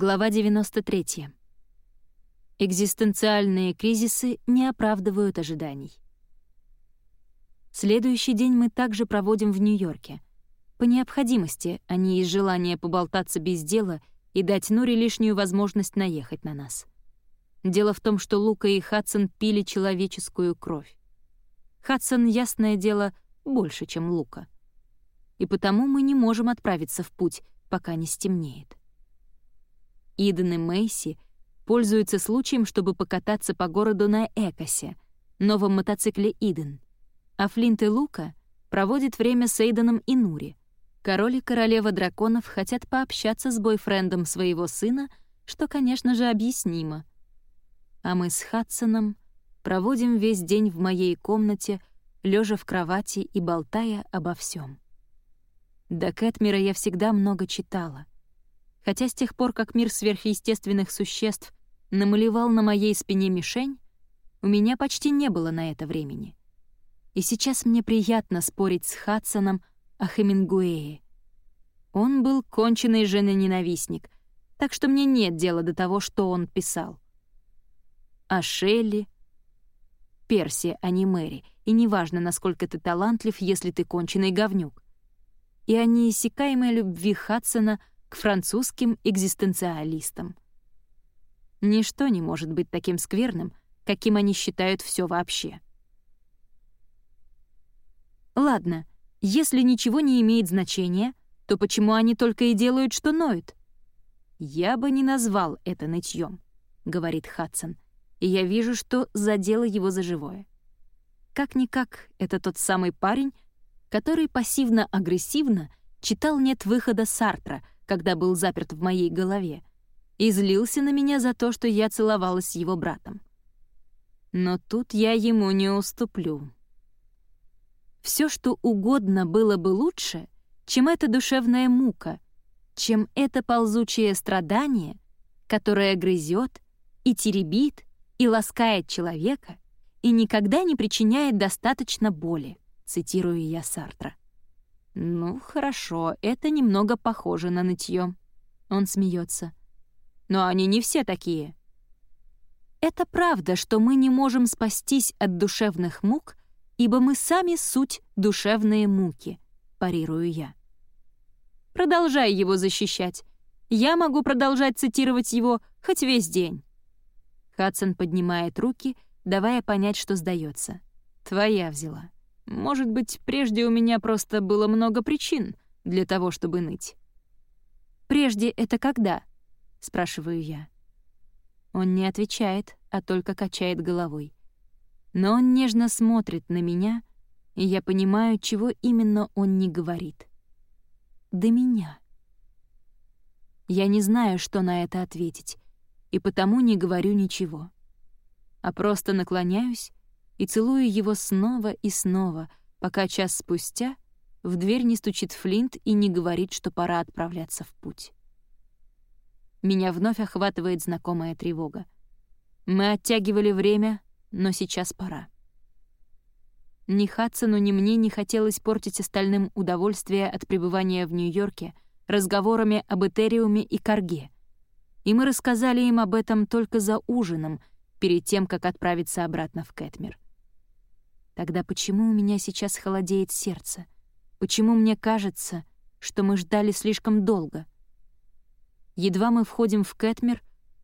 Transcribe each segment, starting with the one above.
Глава 93. Экзистенциальные кризисы не оправдывают ожиданий. Следующий день мы также проводим в Нью-Йорке. По необходимости, а не из желания поболтаться без дела и дать Нуре лишнюю возможность наехать на нас. Дело в том, что Лука и Хадсон пили человеческую кровь. Хадсон, ясное дело, больше, чем Лука. И потому мы не можем отправиться в путь, пока не стемнеет. Иден и Мэйси — пользуется случаем, чтобы покататься по городу на Экосе, новом мотоцикле Иден. А Флинт и Лука проводят время с Эйденом и Нури. Король и королева драконов хотят пообщаться с бойфрендом своего сына, что, конечно же, объяснимо. А мы с Хадсоном проводим весь день в моей комнате, лежа в кровати и болтая обо всем. До Кэтмира я всегда много читала. Хотя с тех пор, как мир сверхъестественных существ намалевал на моей спине мишень, у меня почти не было на это времени. И сейчас мне приятно спорить с Хадсоном о Хемингуэе. Он был конченый женоненавистник, так что мне нет дела до того, что он писал. А Шелли... Перси, а не Мэри, и неважно, насколько ты талантлив, если ты конченый говнюк. И о неиссякаемой любви Хадсона к французским экзистенциалистам — Ничто не может быть таким скверным, каким они считают все вообще. Ладно, если ничего не имеет значения, то почему они только и делают, что ноют? «Я бы не назвал это нытьем», — говорит Хадсон, и я вижу, что задело его за живое. Как-никак, это тот самый парень, который пассивно-агрессивно читал «Нет выхода» Сартра, когда был заперт в моей голове, и злился на меня за то, что я целовалась с его братом. Но тут я ему не уступлю. Все, что угодно было бы лучше, чем эта душевная мука, чем это ползучее страдание, которое грызет и теребит и ласкает человека и никогда не причиняет достаточно боли, цитирую я Сартра. «Ну, хорошо, это немного похоже на нытье. Он смеется но они не все такие. Это правда, что мы не можем спастись от душевных мук, ибо мы сами суть душевные муки, парирую я. Продолжай его защищать. Я могу продолжать цитировать его хоть весь день. Хадсон поднимает руки, давая понять, что сдается. Твоя взяла. Может быть, прежде у меня просто было много причин для того, чтобы ныть. Прежде это когда? — спрашиваю я. Он не отвечает, а только качает головой. Но он нежно смотрит на меня, и я понимаю, чего именно он не говорит. До меня. Я не знаю, что на это ответить, и потому не говорю ничего. А просто наклоняюсь и целую его снова и снова, пока час спустя в дверь не стучит Флинт и не говорит, что пора отправляться в путь. Меня вновь охватывает знакомая тревога. Мы оттягивали время, но сейчас пора. Ни Хадсону, ни мне не хотелось портить остальным удовольствие от пребывания в Нью-Йорке разговорами об Этериуме и Карге. И мы рассказали им об этом только за ужином, перед тем, как отправиться обратно в Кэтмир. Тогда почему у меня сейчас холодеет сердце? Почему мне кажется, что мы ждали слишком долго — Едва мы входим в Кэтмир,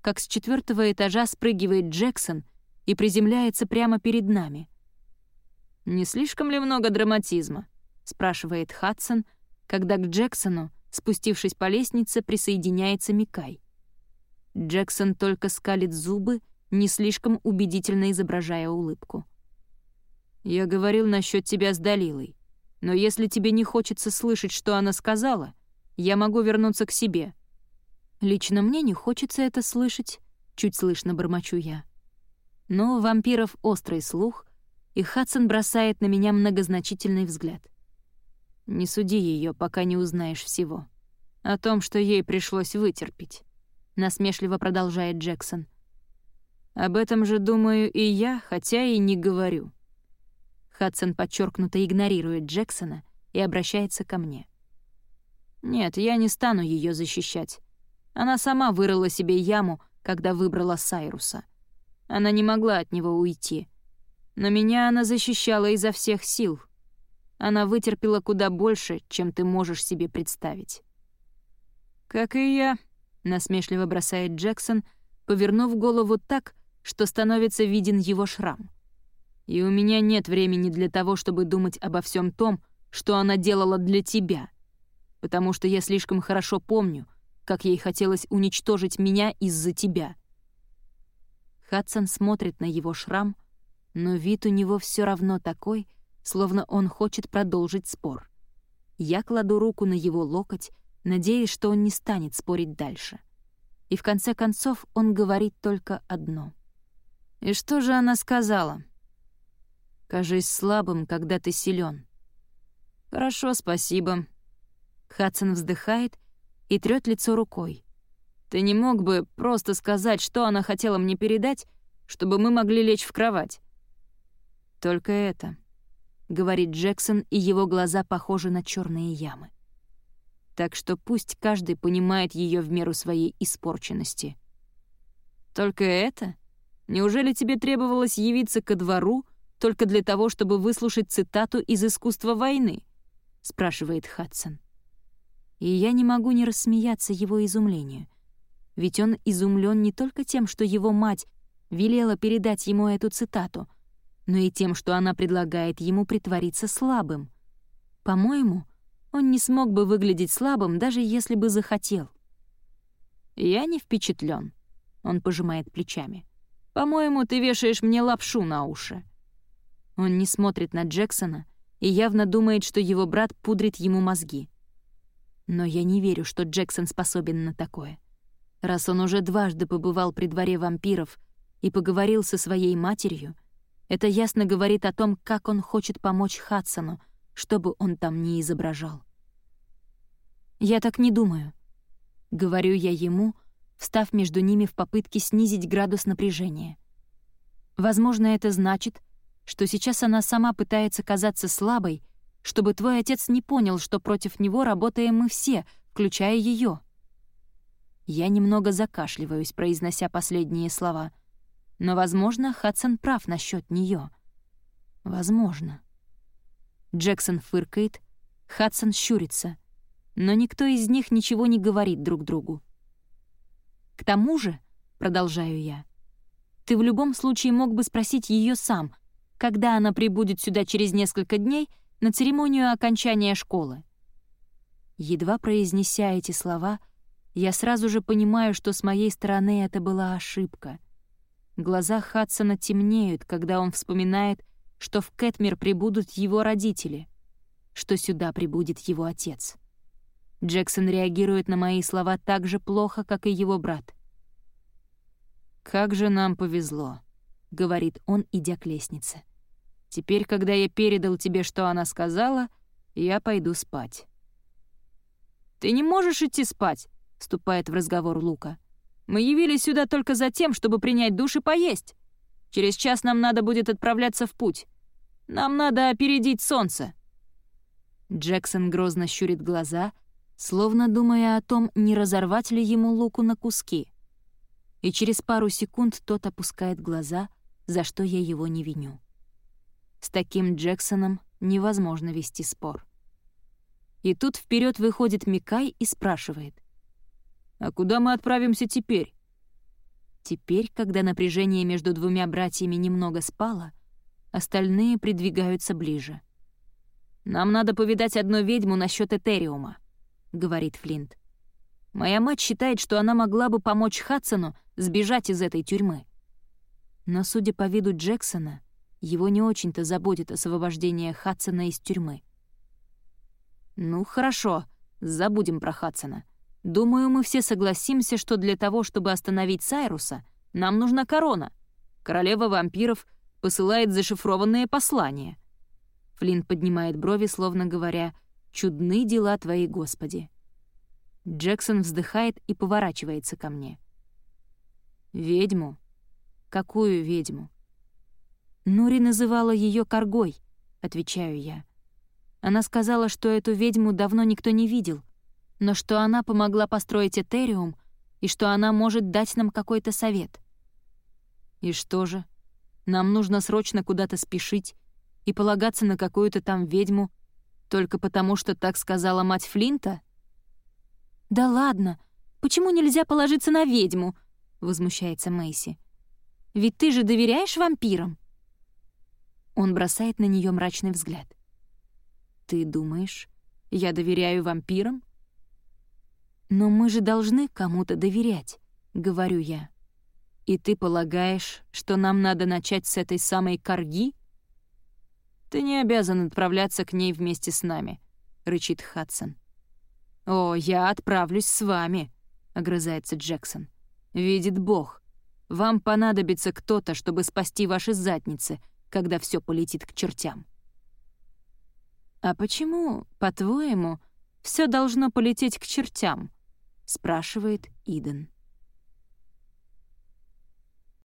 как с четвертого этажа спрыгивает Джексон и приземляется прямо перед нами. «Не слишком ли много драматизма?» — спрашивает Хадсон, когда к Джексону, спустившись по лестнице, присоединяется Микай. Джексон только скалит зубы, не слишком убедительно изображая улыбку. «Я говорил насчет тебя с Далилой, но если тебе не хочется слышать, что она сказала, я могу вернуться к себе», Лично мне не хочется это слышать, чуть слышно бормочу я. Но у вампиров острый слух, и Хадсон бросает на меня многозначительный взгляд. Не суди ее, пока не узнаешь всего. О том, что ей пришлось вытерпеть. Насмешливо продолжает Джексон. Об этом же думаю и я, хотя и не говорю. Хадсон подчеркнуто игнорирует Джексона и обращается ко мне. Нет, я не стану ее защищать. Она сама вырыла себе яму, когда выбрала Сайруса. Она не могла от него уйти. Но меня она защищала изо всех сил. Она вытерпела куда больше, чем ты можешь себе представить. «Как и я», — насмешливо бросает Джексон, повернув голову так, что становится виден его шрам. «И у меня нет времени для того, чтобы думать обо всем том, что она делала для тебя, потому что я слишком хорошо помню, как ей хотелось уничтожить меня из-за тебя». Хадсон смотрит на его шрам, но вид у него все равно такой, словно он хочет продолжить спор. Я кладу руку на его локоть, надеясь, что он не станет спорить дальше. И в конце концов он говорит только одно. «И что же она сказала?» «Кажись слабым, когда ты силен. «Хорошо, спасибо». Хадсон вздыхает и трёт лицо рукой. «Ты не мог бы просто сказать, что она хотела мне передать, чтобы мы могли лечь в кровать?» «Только это», — говорит Джексон, и его глаза похожи на черные ямы так что пусть каждый понимает ее в меру своей испорченности. «Только это? Неужели тебе требовалось явиться ко двору только для того, чтобы выслушать цитату из «Искусства войны»?» — спрашивает Хадсон. И я не могу не рассмеяться его изумлению. Ведь он изумлен не только тем, что его мать велела передать ему эту цитату, но и тем, что она предлагает ему притвориться слабым. По-моему, он не смог бы выглядеть слабым, даже если бы захотел. «Я не впечатлен. он пожимает плечами. «По-моему, ты вешаешь мне лапшу на уши». Он не смотрит на Джексона и явно думает, что его брат пудрит ему мозги. Но я не верю, что Джексон способен на такое. Раз он уже дважды побывал при дворе вампиров и поговорил со своей матерью, это ясно говорит о том, как он хочет помочь Хадсону, что бы он там ни изображал. «Я так не думаю», — говорю я ему, встав между ними в попытке снизить градус напряжения. Возможно, это значит, что сейчас она сама пытается казаться слабой, чтобы твой отец не понял, что против него работаем мы все, включая ее. Я немного закашливаюсь, произнося последние слова. Но, возможно, Хадсон прав насчет нее. Возможно. Джексон фыркает, Хадсон щурится, но никто из них ничего не говорит друг другу. «К тому же», — продолжаю я, — «ты в любом случае мог бы спросить ее сам, когда она прибудет сюда через несколько дней на церемонию окончания школы». Едва произнеся эти слова, я сразу же понимаю, что с моей стороны это была ошибка. Глаза Хадсона темнеют, когда он вспоминает, что в Кэтмир прибудут его родители, что сюда прибудет его отец. Джексон реагирует на мои слова так же плохо, как и его брат. «Как же нам повезло», — говорит он, идя к лестнице. «Теперь, когда я передал тебе, что она сказала, я пойду спать». «Ты не можешь идти спать», — вступает в разговор Лука. «Мы явились сюда только за тем, чтобы принять душ и поесть. Через час нам надо будет отправляться в путь. Нам надо опередить солнце». Джексон грозно щурит глаза, словно думая о том, не разорвать ли ему луку на куски. И через пару секунд тот опускает глаза, за что я его не виню. С таким Джексоном невозможно вести спор. И тут вперед выходит Микай и спрашивает. «А куда мы отправимся теперь?» Теперь, когда напряжение между двумя братьями немного спало, остальные придвигаются ближе. «Нам надо повидать одну ведьму насчет Этериума», — говорит Флинт. «Моя мать считает, что она могла бы помочь Хадсону сбежать из этой тюрьмы». Но, судя по виду Джексона, его не очень-то заботит освобождение Хадсона из тюрьмы. «Ну, хорошо, забудем про Хадсона. Думаю, мы все согласимся, что для того, чтобы остановить Сайруса, нам нужна корона. Королева вампиров посылает зашифрованные послания. Флинн поднимает брови, словно говоря, «Чудны дела твои, Господи». Джексон вздыхает и поворачивается ко мне. «Ведьму? Какую ведьму?» Нури называла ее Коргой, отвечаю я. Она сказала, что эту ведьму давно никто не видел, но что она помогла построить Этериум, и что она может дать нам какой-то совет. И что же? Нам нужно срочно куда-то спешить и полагаться на какую-то там ведьму, только потому что так сказала мать Флинта? «Да ладно, почему нельзя положиться на ведьму?» — возмущается Мэйси. «Ведь ты же доверяешь вампирам?» Он бросает на нее мрачный взгляд. «Ты думаешь, я доверяю вампирам?» «Но мы же должны кому-то доверять», — говорю я. «И ты полагаешь, что нам надо начать с этой самой корги?» «Ты не обязан отправляться к ней вместе с нами», — рычит Хадсон. «О, я отправлюсь с вами», — огрызается Джексон. «Видит Бог. Вам понадобится кто-то, чтобы спасти ваши задницы, когда все полетит к чертям». «А почему, по-твоему, все должно полететь к чертям?» — спрашивает Иден.